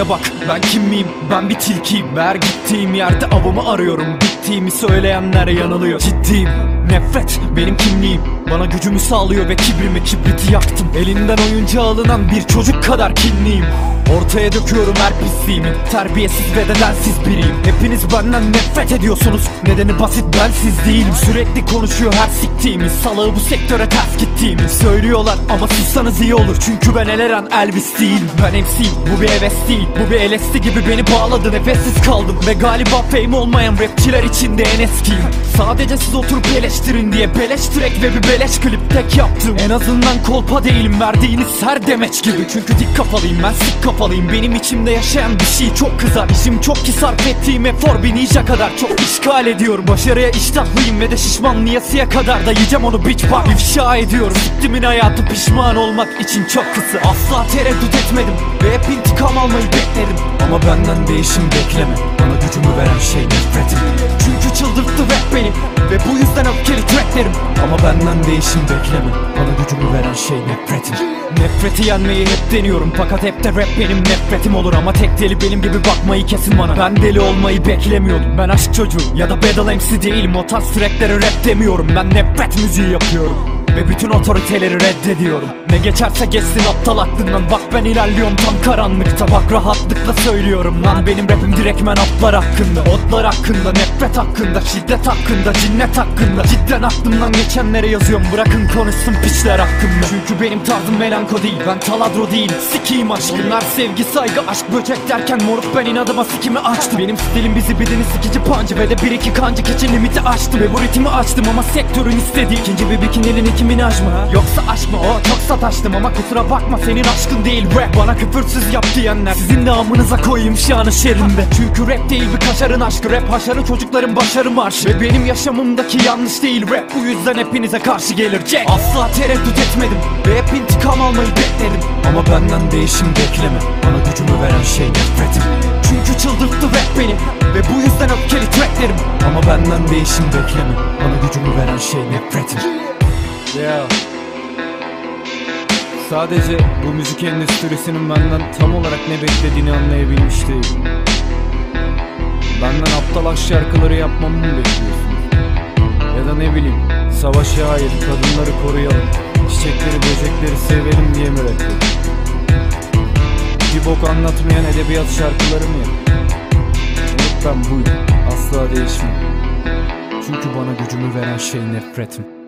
Buraya bak ben kim miyim? Ben bir tilkiyim. Her gittiğim yerde avımı arıyorum. Bittiğimi söyleyenler yanılıyor. Ciddiyim. Nefret benim kimliğim. Bana gücümü sağlıyor ve kibrimi kibriti yaktım. Elinden oyuncağı alınan bir çocuk kadar kinliyim Ortaya döküyorum her pisliğimi. Terbiyesiz ve nedensiz biriyim. Hepiniz benden nefret ediyorsunuz. Nedeni basit ben siz değilim. Sürekli konuşuyor her siktiğimi Salağı bu sektöre ters gittiğimi Söylüyorlar ama sussanız iyi olur. Çünkü ben Eleren Elvis değil Ben MC'yim bu bir heves değil. Bu bir LSD gibi beni bağladı. Nefessiz kaldım. Ve galiba fame olmayan rapçiler içinde en eskiyim. Sadece siz oturup eleştirin diye Beleş track ve bir beleş klip tek yaptım. En azından kolpa değilim. Verdiğiniz her demeç gibi. Çünkü dik kafalıyım ben sik kafalıyım. Benim içimde yaşayan bir şey çok kızar. İşim çok ki sarf ettiğim efor bir kadar Çok işgal ediyorum. Başarıya iştahlıyım ve de şişmanlıyasıya kadar da yiyeceğim onu. Bitch bak İfşa ediyorum. Siktimin hayatı pişman olmak için çok kısa. Asla tereddüt etmedim Ve hep intikam almayı bekledim Ama benden değişim bekleme. Bana gücümü veren şey nefretim. Çünkü çıldırttı rap beni Ve bu yüzden öfkeli tracklerim Ama benden değişim bekleme. Bana gücümü veren şey nefretim. Nefreti yenmeyi hep deniyorum Fakat hep de rap benim nefretim olur Ama tek deli benim gibi bakmayı kesin bana. Ben deli olmayı beklemiyordum. Ben aşk çocuğu ya da battle MC değilim. O tarz tracklere rap demiyorum. Ben nefret müziği yapıyorum ve bütün otoriteleri reddediyorum Ne geçerse geçsin aptal aklından Bak ben ilerliyorum tam karanlıkta. Bak rahatlıkla söylüyorum lan. Benim rapim direktmen atlar hakkında. Otlar hakkında, nefret hakkında Şiddet hakkında, cinnet hakkında. Cidden aklımdan geçenlere yazıyorum. Bırakın konuşsun piçler hakkında. Çünkü benim tarzım melanko değil. Ben taladro değil, sikiyim aşk Bunlar sevgi, saygı, aşk, böcek derken Moruk. Ben inadıma sikimi açtım. Benim stilim bizi bidini sikici pancı Ve de bir iki kancık için limiti açtım Ve bu ritmi açtım ama sektörün istediği. İkinci bir bikinili Nicki Minaj mı? Yoksa aşk mı? O çok sataştım ama kusura bakma senin aşkın değil rap. Bana küfürsüz yap diyenler Sizin de amınıza koyayım şanı şerinde Çünkü rap değil bir kaşarın aşkı. Rap haşarı çocukların başarı marşı. Ve benim yaşamımdaki yanlış değil rap. Bu yüzden hepinize karşı gelir Jack. Asla tereddüt etmedim Ve hep intikam almayı bekledim. Ama benden değişim bekleme. Bana gücümü veren şey nefretim. Çünkü çıldırttı rap beni Ve bu yüzden öfkeli tracklerim Ama benden değişim bekleme. Bana gücümü veren şey nefretim. Ya. Sadece bu müzik endüstrisinin benden tam olarak ne beklediğini anlayabilmiş değilim. Benden aptal şarkıları yapmamı mı bekliyorsunuz? Ya da ne bileyim, savaşa hayır, kadınları koruyalım, çiçekleri böcekleri sevelim diye mi rap Bir bok anlatmayan edebiyat şarkıları mı yap? Moruk ben buyum, asla değişmem. Çünkü bana gücümü veren şey nefretim